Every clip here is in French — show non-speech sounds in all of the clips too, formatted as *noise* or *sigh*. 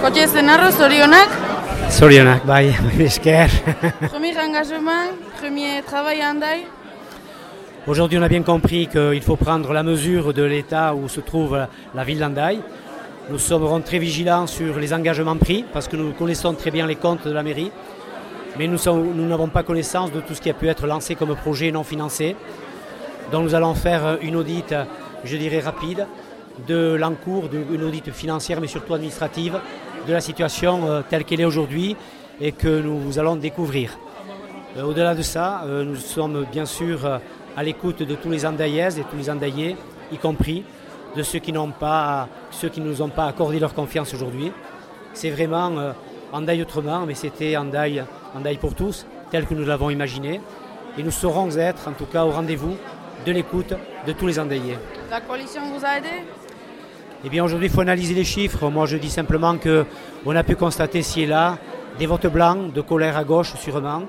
Kotxe Zenarro, zorionak, Zorionak, *laughs* bai, esker. premier engagement, premier travail handai, Aujourd'hui, on a bien compris qu'il faut prendre la mesure de l'état où se trouve la ville d'Andaï. Nous serons très vigilants sur les engagements pris parce que nous connaissons très bien les comptes de la mairie, mais nous n'avons pas connaissance de tout ce qui a pu être lancé comme projet non financé. Donc nous allons faire une audite, je dirais rapide, de l'encours, une audite financière mais surtout administrative de la situation euh, telle qu'elle est aujourd'hui et que nous allons découvrir. Euh, Au-delà de ça, euh, nous sommes bien sûr à l'écoute de tous les Andaillaises et tous les Andaillais, y compris de ceux qui n'ont pas, ceux qui ne nous ont pas accordé leur confiance aujourd'hui. C'est vraiment Andaille autrement, mais c'était Andaille pour tous, tel que nous l'avons imaginé. Et nous saurons être, en tout cas, au rendez-vous de l'écoute de tous les Andaillais. la coalition vous a aidé? Eh bien, aujourd'hui, il faut analyser les chiffres. Moi, je dis simplement qu'on a pu constater ci et là des votes blancs de colère à gauche, sûrement,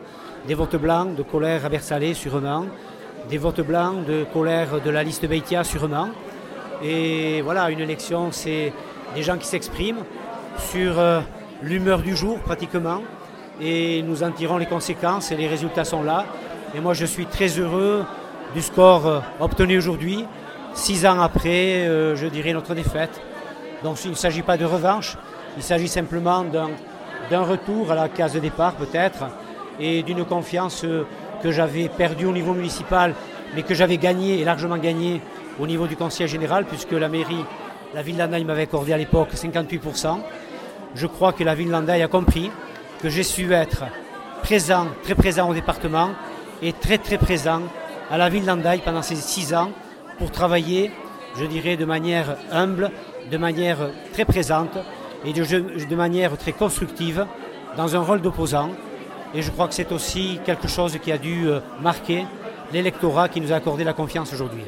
des votes blancs de colère à Bersalé, sûrement, des votes blancs de colère de la liste Beitia, sûrement. Et voilà, une élection, c'est des gens qui s'expriment sur euh, l'humeur du jour, pratiquement, et nous en tirons les conséquences et les résultats sont là. Et moi, je suis très heureux du score euh, obtenu aujourd'hui, six ans après, euh, je dirais, notre défaite. Donc il ne s'agit pas de revanche, il s'agit simplement d'un retour à la case de départ peut-être et d'une confiance euh, que j'avais perdue au niveau municipal mais que j'avais gagnée et largement gagnée au niveau du conseil général puisque la mairie, la ville d'Andaï m'avait accordé à l'époque 58%. Je crois que la ville d'Andaï a compris que j'ai su être présent, très présent au département et très très présent à la ville d'Andaï pendant ces six ans pour travailler, je dirais, de manière humble, de manière très présente et de, manière très constructive dans un rôle d'opposant. Et je crois que c'est aussi quelque chose qui a dû euh, marquer l'électorat qui nous a accordé la confiance aujourd'hui.